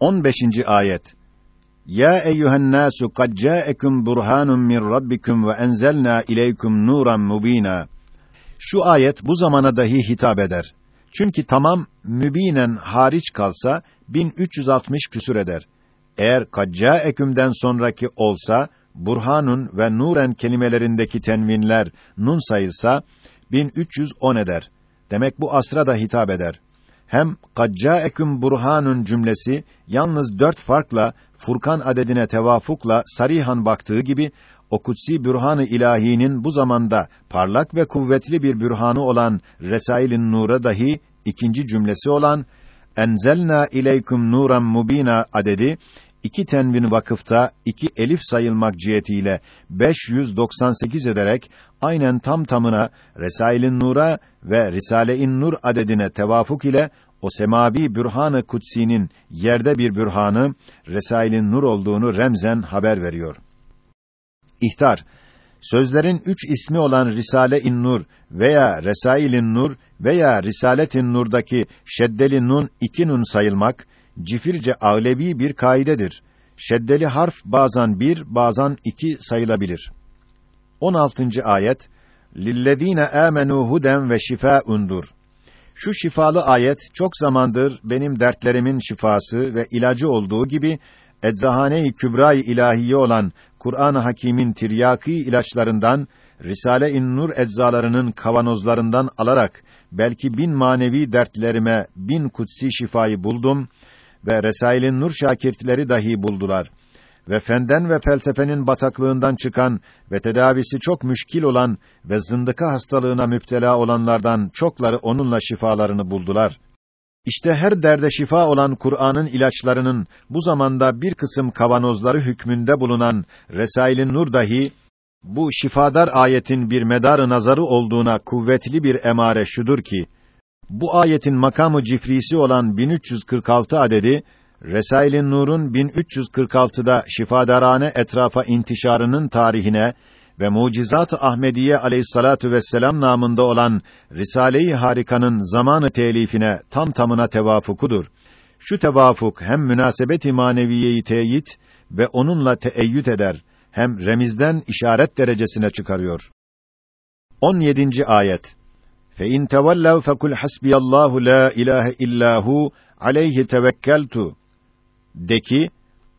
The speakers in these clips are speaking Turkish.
15. ayet Ya eyyühen nasu kad ca'ekum burhanun min rabbikum ve enzelna ileykum nuran mubina. Şu ayet bu zamana dahi hitap eder. Çünkü tamam mübinen hariç kalsa 1360 küsür eder. Eğer kad ca'ekümden sonraki olsa burhanun ve nuren kelimelerindeki tenvinler nun sayılsa 1310 eder. Demek bu asra da hitap eder. Hem "Kaccaekum burhanun" cümlesi yalnız dört farkla Furkan adedine tevafukla sarihan baktığı gibi o kutsi bürhan-ı ilahinin bu zamanda parlak ve kuvvetli bir bürhanı olan Resailin Nur'a dahi ikinci cümlesi olan enzelna ileykum nuran mubina adedi iki tenvin vakıfta iki elif sayılmak cihetiyle 598 ederek aynen tam tamına Resailin Nur'a ve Risale-i Nur adedine tevafuk ile o semabi bürhan-ı kutsinin yerde bir bürhanı Resailin Nur olduğunu remzen haber veriyor. İhtar Sözlerin üç ismi olan Risale-i Nur veya Resailin Nur veya Risaletin Nur'daki şeddeli nun iki nun sayılmak cifirce ağlebi bir kaidedir. Şeddeli harf bazen bir, bazen iki sayılabilir. 16. ayet Lillezine amenu huden ve şifaundur. Şu şifalı ayet çok zamandır benim dertlerimin şifası ve ilacı olduğu gibi eczahane-i kübra-i ilahiye olan Kur'an-ı Hakîm'in tiryaki ilaçlarından Risale-i Nur eczalarının kavanozlarından alarak belki bin manevi dertlerime bin kutsi şifayı buldum ve Resail'in nur şakirtleri dahi buldular. Ve fenden ve felsefenin bataklığından çıkan ve tedavisi çok müşkil olan ve zındıka hastalığına müptela olanlardan çokları onunla şifalarını buldular. İşte her derde şifa olan Kur'an'ın ilaçlarının bu zamanda bir kısım kavanozları hükmünde bulunan Resail'in Nur dahi bu şifadar ayetin bir medarı nazarı olduğuna kuvvetli bir emare şudur ki bu ayetin makamı cifrisi olan 1346 adedi Resailin Nur'un 1346'da şifadarane etrafa intişarının tarihine ve Mucizat-ı Ahmediye Aleyhissalatu vesselam namında olan Risale-i Harika'nın zamanı telifine tam tamına tevafukudur. Şu tevafuk hem münasebet-i maneviyeyi teyit ve onunla teeyyüt eder hem remizden işaret derecesine çıkarıyor. 17. ayet Fe in tevellev fekul hasbiyallahu la ilahe illahu aleyhi tevekkeltu. De ki,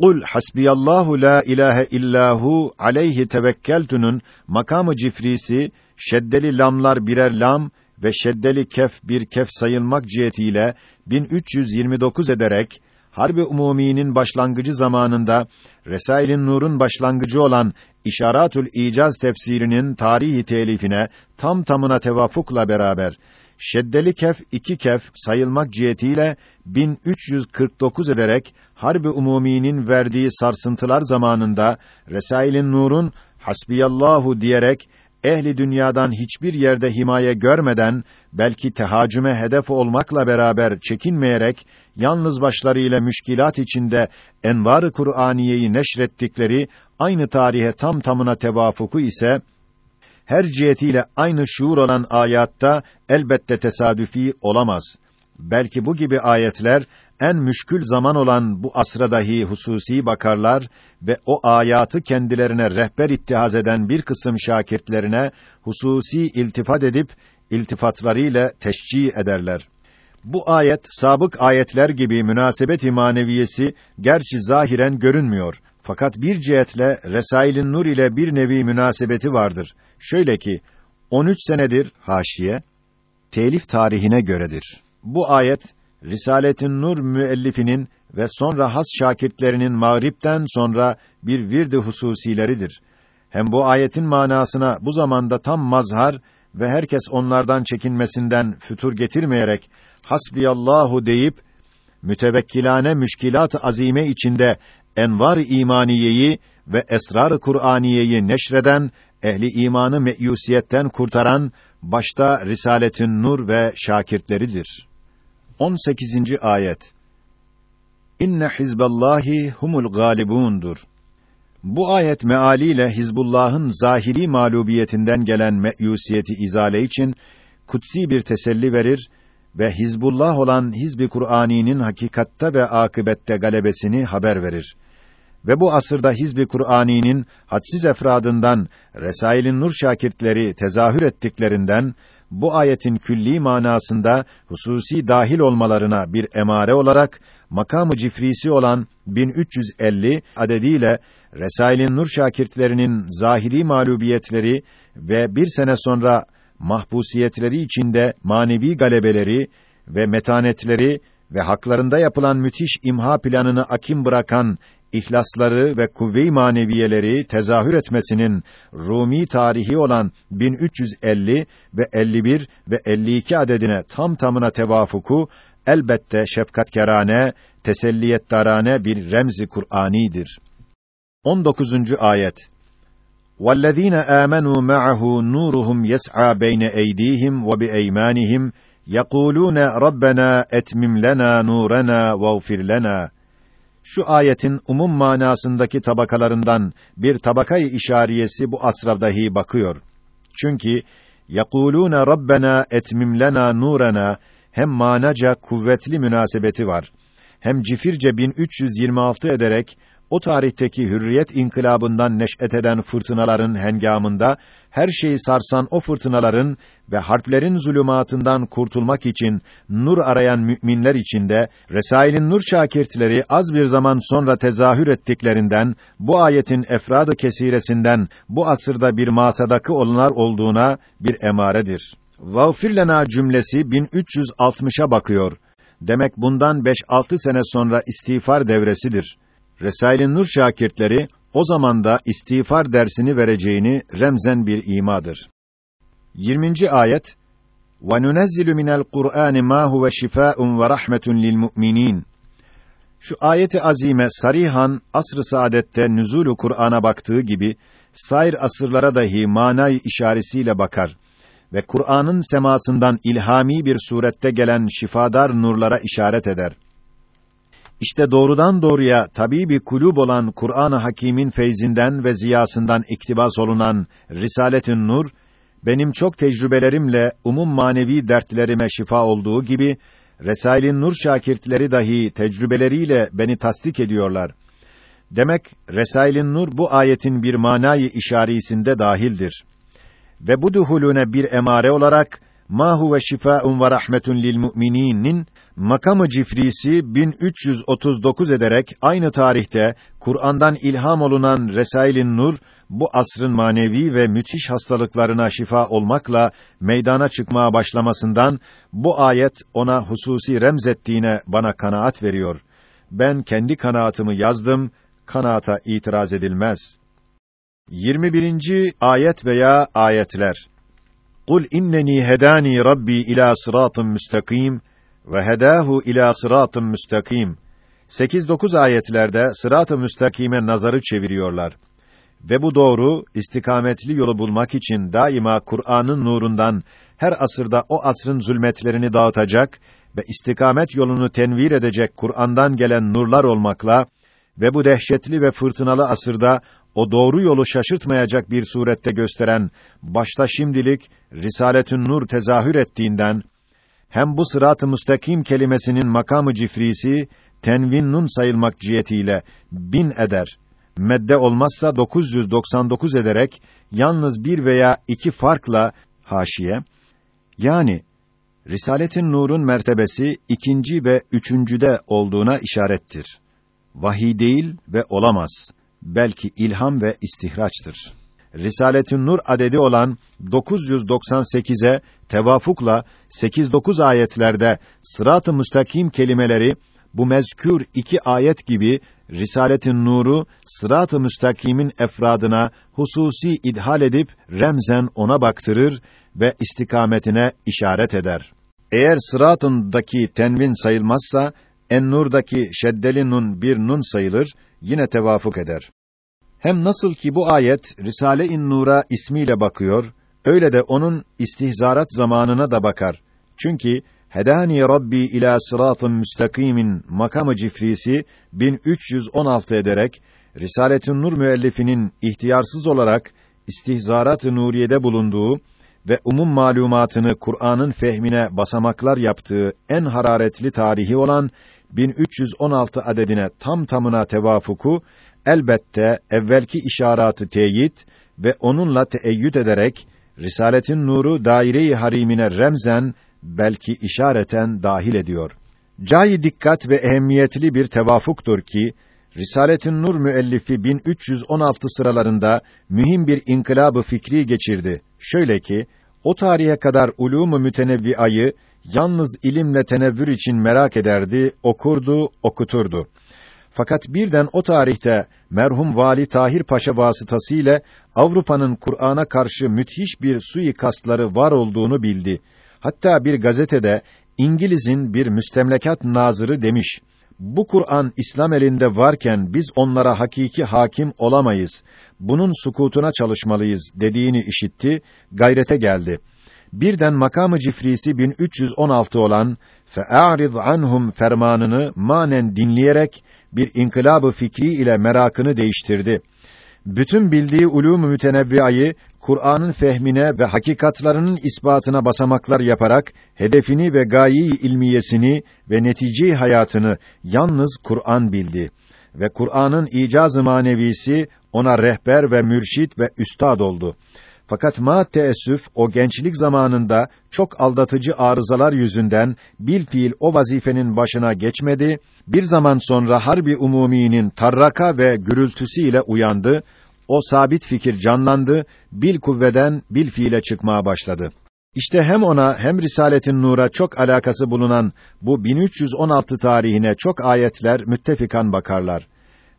Kul hasbiyallahu la ilahe illahu aleyhi tevekkeltunun makamı cifrisi şeddeli lamlar birer lam ve şeddeli kef bir kef sayılmak cihetiyle 1329 ederek Harbi Umumi'nin başlangıcı zamanında Resail'in Nur'un başlangıcı olan İşaratül İcaz tefsirinin tarihi telifine tam tamına tevafukla beraber şeddeli kef iki kef sayılmak cihetiyle 1349 ederek Harbi Umumi'nin verdiği sarsıntılar zamanında Resail'in Nur'un hasbiyallahu diyerek ehli dünyadan hiçbir yerde himaye görmeden belki tehacüme hedef olmakla beraber çekinmeyerek yalnız başlarıyla müşkilat içinde envar-ı Kur'aniyeyi neşrettikleri aynı tarihe tam tamına tevafuku ise her cihetiyle aynı şuur olan ayatta elbette tesadüfi olamaz. Belki bu gibi ayetler en müşkül zaman olan bu asra dahi hususi bakarlar ve o ayatı kendilerine rehber ittihaz eden bir kısım şakirtlerine hususi iltifat edip iltifatlarıyla teşcih ederler. Bu ayet sabık ayetler gibi münasebet-i maneviyesi gerçi zahiren görünmüyor. Fakat bir cihetle Resailin Nur ile bir nevi münasebeti vardır. Şöyle ki 13 senedir haşiye telif tarihine göredir. Bu ayet Risaletin Nur müellifinin ve sonra has şakirtlerinin mağripten sonra bir virdi hususileridir. Hem bu ayetin manasına bu zamanda tam mazhar ve herkes onlardan çekinmesinden fütur getirmeyerek hasbiyallahu deyip mütevekkilane müşkilat azime içinde envar imaniyeyi ve esrar Kur'aniyeyi neşreden ehli imanı meyusiyetten kurtaran başta Risaletin Nur ve şakirtleridir. 18. ayet İnne hizballahi humul galibundur. Bu ayet mealiyle Hizbullah'ın zahiri mağlubiyetinden gelen meyusiyeti izale için kutsi bir teselli verir ve Hizbullah olan Hizb-i Kur'ani'nin hakikatte ve akıbette galebesini haber verir. Ve bu asırda Hizb-i Kur'ani'nin hadsiz efradından Resail'in nur şakirtleri tezahür ettiklerinden bu ayetin külli manasında hususi dahil olmalarına bir emare olarak makamı cifrisi olan 1350 adediyle Resail'in nur şakirtlerinin zahiri mağlubiyetleri ve bir sene sonra mahpusiyetleri içinde manevi galebeleri ve metanetleri ve haklarında yapılan müthiş imha planını akim bırakan ihlasları ve kuvve-i maneviyeleri tezahür etmesinin Rumi tarihi olan 1350 ve 51 ve 52 adedine tam tamına tevafuku elbette şefkatkerane, teselliyettarane bir remzi Kur'anidir. 19. ayet وَالَّذ۪ينَ آمَنُوا مَعَهُ نُورُهُمْ يَسْعَى بَيْنَ اَيْد۪يهِمْ وَبِاَيْمَانِهِمْ يَقُولُونَ رَبَّنَا اَتْمِمْ لَنَا نُورَنَا وَاغْفِرْ لَنَا şu ayetin umum manasındaki tabakalarından bir tabakayı işariyesi bu asra dahi bakıyor. Çünkü yakuluna rabbena etmim lena nurana hem manaca kuvvetli münasebeti var. Hem cifirce 1326 ederek o tarihteki hürriyet inkılabından neş'et eden fırtınaların hengamında her şeyi sarsan o fırtınaların ve harplerin zulümatından kurtulmak için nur arayan müminler içinde Resail'in nur şakirtleri az bir zaman sonra tezahür ettiklerinden bu ayetin efradı kesiresinden bu asırda bir masadakı olanlar olduğuna bir emaredir. Vağfir cümlesi 1360'a bakıyor. Demek bundan 5-6 sene sonra istiğfar devresidir. Resail'in nur şakirtleri o zaman da istiğfar dersini vereceğini remzen bir imadır. 20. ayet Kur'an ma huve şifaun ve rahmetun lil mu'minin. Şu ayeti azime sarihan asr-ı saadette nüzulü Kur'an'a baktığı gibi sair asırlara dahi manay işaretiyle bakar ve Kur'an'ın semasından ilhami bir surette gelen şifadar nurlara işaret eder. İşte doğrudan doğruya tabii bir kulub olan Kur'an-ı Hakîm'in feyzinden ve ziyasından iktibas olunan Risaletün Nur benim çok tecrübelerimle umum manevi dertlerime şifa olduğu gibi Resail'in nur şakirtleri dahi tecrübeleriyle beni tasdik ediyorlar. Demek Resail'in nur bu ayetin bir manayı işarisinde dahildir. Ve bu duhulüne bir emare olarak ma huve şifaun ve rahmetun lil mu'mininin makamı cifrisi 1339 ederek aynı tarihte Kur'an'dan ilham olunan Resailin Nur bu asrın manevi ve müthiş hastalıklarına şifa olmakla meydana çıkmaya başlamasından bu ayet ona hususi remzettiğine bana kanaat veriyor. Ben kendi kanaatımı yazdım, kanaata itiraz edilmez. 21. ayet veya ayetler Kul inneni hedani rabbi ila sıratın müstakim ve hedahu ila sıratın müstakim. 8-9 ayetlerde sırat-ı müstakime nazarı çeviriyorlar. Ve bu doğru, istikametli yolu bulmak için daima Kur'an'ın nurundan her asırda o asrın zulmetlerini dağıtacak ve istikamet yolunu tenvir edecek Kur'an'dan gelen nurlar olmakla ve bu dehşetli ve fırtınalı asırda o doğru yolu şaşırtmayacak bir surette gösteren başta şimdilik Risaletün Nur tezahür ettiğinden hem bu sırat-ı müstakim kelimesinin makamı cifrisi tenvin sayılmak cihetiyle bin eder. Medde olmazsa 999 ederek yalnız bir veya iki farkla haşiye yani Risaletin Nur'un mertebesi ikinci ve üçüncüde olduğuna işarettir. Vahiy değil ve olamaz. Belki ilham ve istihraçtır. Risaletin Nur adedi olan 998'e tevafukla 8-9 ayetlerde sırat-ı müstakim kelimeleri bu mezkür iki ayet gibi Risaletin Nur'u sırat-ı müstakimin efradına hususi idhal edip remzen ona baktırır ve istikametine işaret eder. Eğer sıratındaki tenvin sayılmazsa en-nur'daki şeddeli nun bir nun sayılır, yine tevafuk eder. Hem nasıl ki bu ayet Risale-i Nur'a ismiyle bakıyor, öyle de onun istihzarat zamanına da bakar. Çünkü Hedani Rabbi ila sıratın müstakimin makamı cifrisi 1316 ederek Risaletün Nur müellifinin ihtiyarsız olarak istihzarat-ı nuriyede bulunduğu ve umum malumatını Kur'an'ın fehmine basamaklar yaptığı en hararetli tarihi olan 1316 adedine tam tamına tevafuku elbette evvelki işaratı teyit ve onunla teeyyüt ederek Risaletin nuru daire-i harimine remzen belki işareten dahil ediyor. Cayi dikkat ve ehemmiyetli bir tevafuktur ki Risaletin Nur müellifi 1316 sıralarında mühim bir inkılabı fikri geçirdi. Şöyle ki o tarihe kadar ulûmu mütenevviayı yalnız ilimle tenevvür için merak ederdi, okurdu, okuturdu. Fakat birden o tarihte merhum Vali Tahir Paşa vasıtasıyla Avrupa'nın Kur'an'a karşı müthiş bir suikastları var olduğunu bildi. Hatta bir gazetede İngiliz'in bir müstemlekat nazırı demiş: "Bu Kur'an İslam elinde varken biz onlara hakiki hakim olamayız. Bunun sukutuna çalışmalıyız." dediğini işitti, gayrete geldi. Birden makamı cifrisi 1316 olan fe'arid anhum fermanını manen dinleyerek bir inkılabı fikri ile merakını değiştirdi. Bütün bildiği ulûm-u mütenevviayı Kur'an'ın fehmine ve hakikatlarının ispatına basamaklar yaparak hedefini ve gayi ilmiyesini ve netice hayatını yalnız Kur'an bildi ve Kur'an'ın icaz-ı manevisi ona rehber ve mürşit ve üstad oldu. Fakat ma teessüf o gençlik zamanında çok aldatıcı arızalar yüzünden bil fiil o vazifenin başına geçmedi. Bir zaman sonra harbi umuminin tarraka ve gürültüsüyle uyandı. O sabit fikir canlandı, bil kuvveden bil fiile çıkmaya başladı. İşte hem ona hem Risaletin Nur'a çok alakası bulunan bu 1316 tarihine çok ayetler müttefikan bakarlar.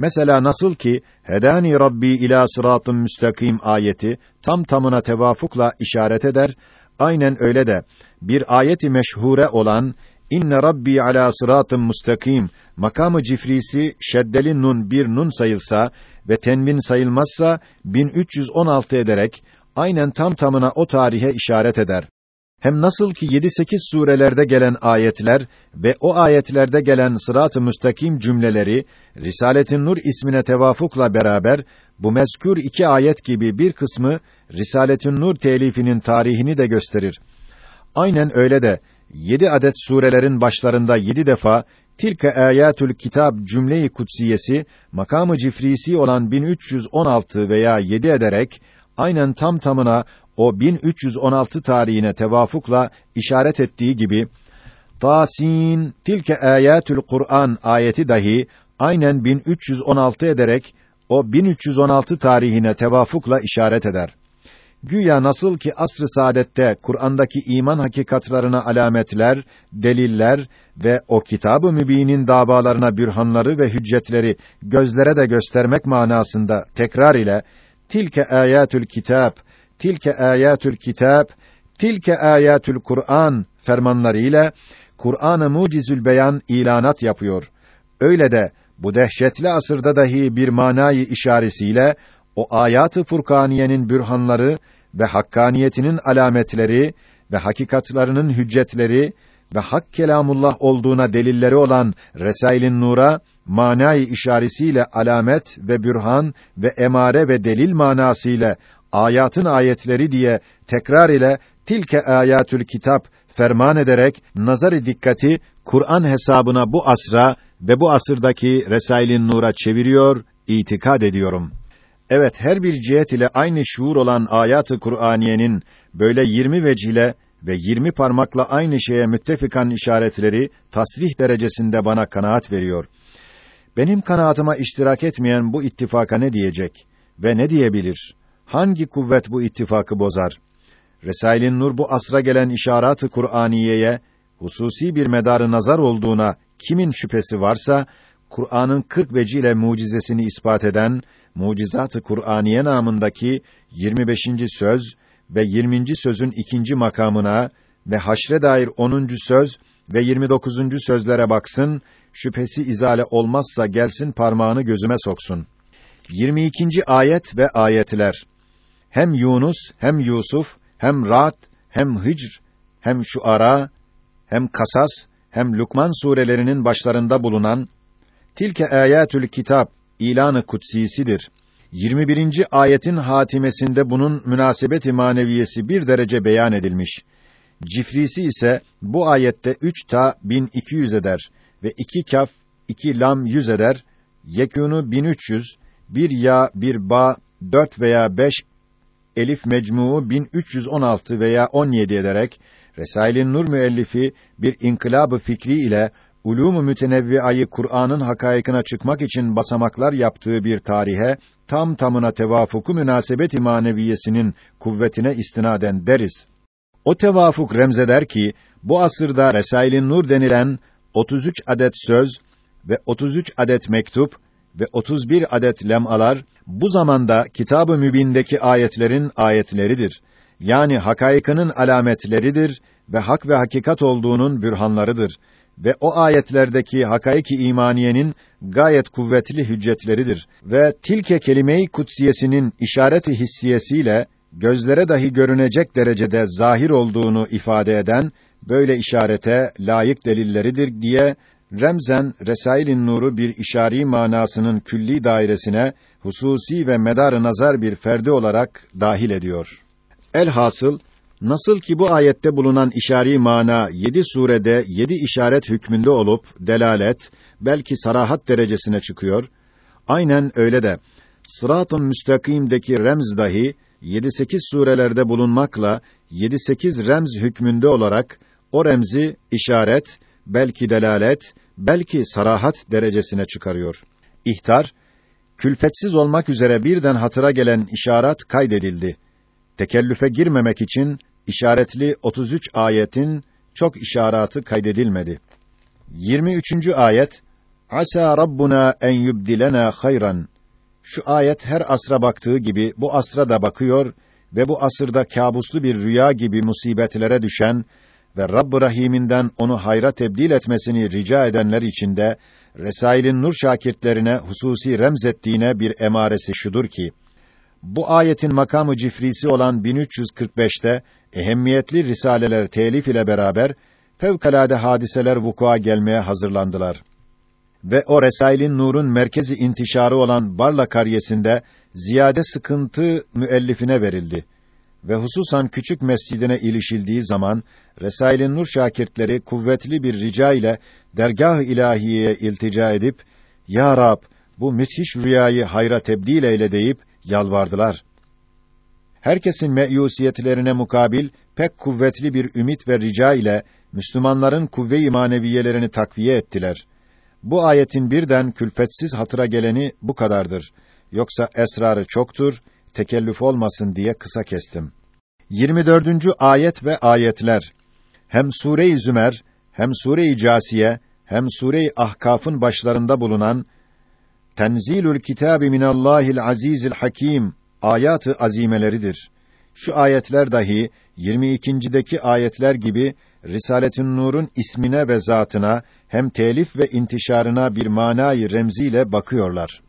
Mesela nasıl ki Hedani Rabbi ila sıratın müstakim ayeti tam tamına tevafukla işaret eder, aynen öyle de bir ayeti meşhure olan İnne Rabbi ala sıratın müstakim makamı cifrisi şeddeli nun bir nun sayılsa ve tenvin sayılmazsa 1316 ederek aynen tam tamına o tarihe işaret eder. Hem nasıl ki 7-8 surelerde gelen ayetler ve o ayetlerde gelen sırat-ı müstakim cümleleri Risaletin Nur ismine tevafukla beraber bu mezkür iki ayet gibi bir kısmı Risaletin Nur telifinin tarihini de gösterir. Aynen öyle de yedi adet surelerin başlarında yedi defa tilke ayatül kitab cümle-i kutsiyesi makamı cifrisi olan 1316 veya 7 ederek aynen tam tamına o 1316 tarihine tevafukla işaret ettiği gibi Tasin tilke ayatül Kur'an ayeti dahi aynen 1316 ederek o 1316 tarihine tevafukla işaret eder. Güya nasıl ki asr-ı saadette Kur'an'daki iman hakikatlarına alametler, deliller ve o kitab-ı mübinin davalarına bürhanları ve hüccetleri gözlere de göstermek manasında tekrar ile tilke ayatül kitab tilke ayatül kitab, tilke ayatül Kur'an fermanlarıyla Kur'an-ı Mucizül Beyan ilanat yapıyor. Öyle de bu dehşetli asırda dahi bir manayı işaresiyle o ayat-ı Furkaniyenin bürhanları ve hakkaniyetinin alametleri ve hakikatlarının hüccetleri ve hak kelamullah olduğuna delilleri olan Resail'in Nur'a manayı işaresiyle alamet ve bürhan ve emare ve delil manasıyla ayatın ayetleri diye tekrar ile tilke ayatül kitap ferman ederek nazarı dikkati Kur'an hesabına bu asra ve bu asırdaki Resailin Nur'a çeviriyor, itikad ediyorum. Evet, her bir cihet ile aynı şuur olan ayatı Kur'aniyenin böyle 20 vecihle ve 20 parmakla aynı şeye müttefikan işaretleri tasrih derecesinde bana kanaat veriyor. Benim kanaatıma iştirak etmeyen bu ittifaka ne diyecek ve ne diyebilir? Hangi kuvvet bu ittifakı bozar? Resailin Nur bu asra gelen işaret-ı Kur'aniyeye hususi bir medarı nazar olduğuna kimin şüphesi varsa Kur'an'ın 40 veciyle mucizesini ispat eden Mucizat-ı Kur'aniye namındaki 25. söz ve 20. sözün ikinci makamına ve haşre dair 10. söz ve 29. sözlere baksın, şüphesi izale olmazsa gelsin parmağını gözüme soksun. 22. ayet ve ayetler hem Yunus, hem Yusuf, hem Ra'd, hem Hicr, hem Şuara, hem Kasas, hem Lukman surelerinin başlarında bulunan tilke ayatül kitap ilanı kutsisidir. 21. ayetin hatimesinde bunun münasebeti maneviyesi bir derece beyan edilmiş. Cifrisi ise bu ayette 3 ta 1200 eder ve 2 kaf 2 lam 100 eder. Yekûnu 1300, bir ya, bir ba, 4 veya 5 elif mecmuu 1316 veya 17 ederek Resail'in Nur müellifi bir inkılabı fikri ile ulûm-u mütenevviayı Kur'an'ın hakaikına çıkmak için basamaklar yaptığı bir tarihe tam tamına tevafuku münasebet-i maneviyesinin kuvvetine istinaden deriz. O tevafuk remzeder ki bu asırda Resail'in Nur denilen 33 adet söz ve 33 adet mektup ve 31 adet lemalar bu zamanda Kitab-ı Mübin'deki ayetlerin ayetleridir. Yani hakaikının alametleridir ve hak ve hakikat olduğunun bürhanlarıdır ve o ayetlerdeki hakaiki imaniyenin gayet kuvvetli hüccetleridir ve tilke kelime-i kutsiyesinin işareti hissiyesiyle gözlere dahi görünecek derecede zahir olduğunu ifade eden böyle işarete layık delilleridir diye remzen Resailin Nur'u bir işari manasının külli dairesine hususi ve medar nazar bir ferdi olarak dahil ediyor. Elhasıl nasıl ki bu ayette bulunan işari mana yedi surede yedi işaret hükmünde olup delalet belki sarahat derecesine çıkıyor. Aynen öyle de Sırat-ı Müstakim'deki remz dahi 7-8 surelerde bulunmakla 7-8 remz hükmünde olarak o remzi işaret, belki delalet, belki sarahat derecesine çıkarıyor. İhtar, külfetsiz olmak üzere birden hatıra gelen işaret kaydedildi. Tekellüfe girmemek için işaretli 33 ayetin çok işaratı kaydedilmedi. 23. ayet Asa Rabbuna en yubdilena hayran. Şu ayet her asra baktığı gibi bu asra da bakıyor ve bu asırda kabuslu bir rüya gibi musibetlere düşen ve Rabb-ı Rahim'inden onu hayra tebdil etmesini rica edenler içinde Resail'in nur şakirtlerine hususi remzettiğine bir emaresi şudur ki bu ayetin makamı cifrisi olan 1345'te ehemmiyetli risaleler telif ile beraber fevkalade hadiseler vukua gelmeye hazırlandılar. Ve o Resail'in nurun merkezi intişarı olan Barla karyesinde ziyade sıkıntı müellifine verildi ve hususan küçük mescidine ilişildiği zaman Resail'in Nur şakirtleri kuvvetli bir rica ile dergah-ı ilahiyeye iltica edip ya Rab bu müthiş rüyayı hayra tebdil eyle deyip yalvardılar. Herkesin meyusiyetlerine mukabil pek kuvvetli bir ümit ve rica ile Müslümanların kuvve-i maneviyelerini takviye ettiler. Bu ayetin birden külfetsiz hatıra geleni bu kadardır. Yoksa esrarı çoktur, tekellüf olmasın diye kısa kestim. 24. ayet ve ayetler hem Sure-i Zümer, hem Sure-i Câsiye, hem Sure-i Ahkaf'ın başlarında bulunan Tenzilül Kitabi minallahil azizil hakim ayatı azimeleridir. Şu ayetler dahi 22.deki ayetler gibi Risaletin Nur'un ismine ve zatına hem telif ve intişarına bir manayı remziyle bakıyorlar.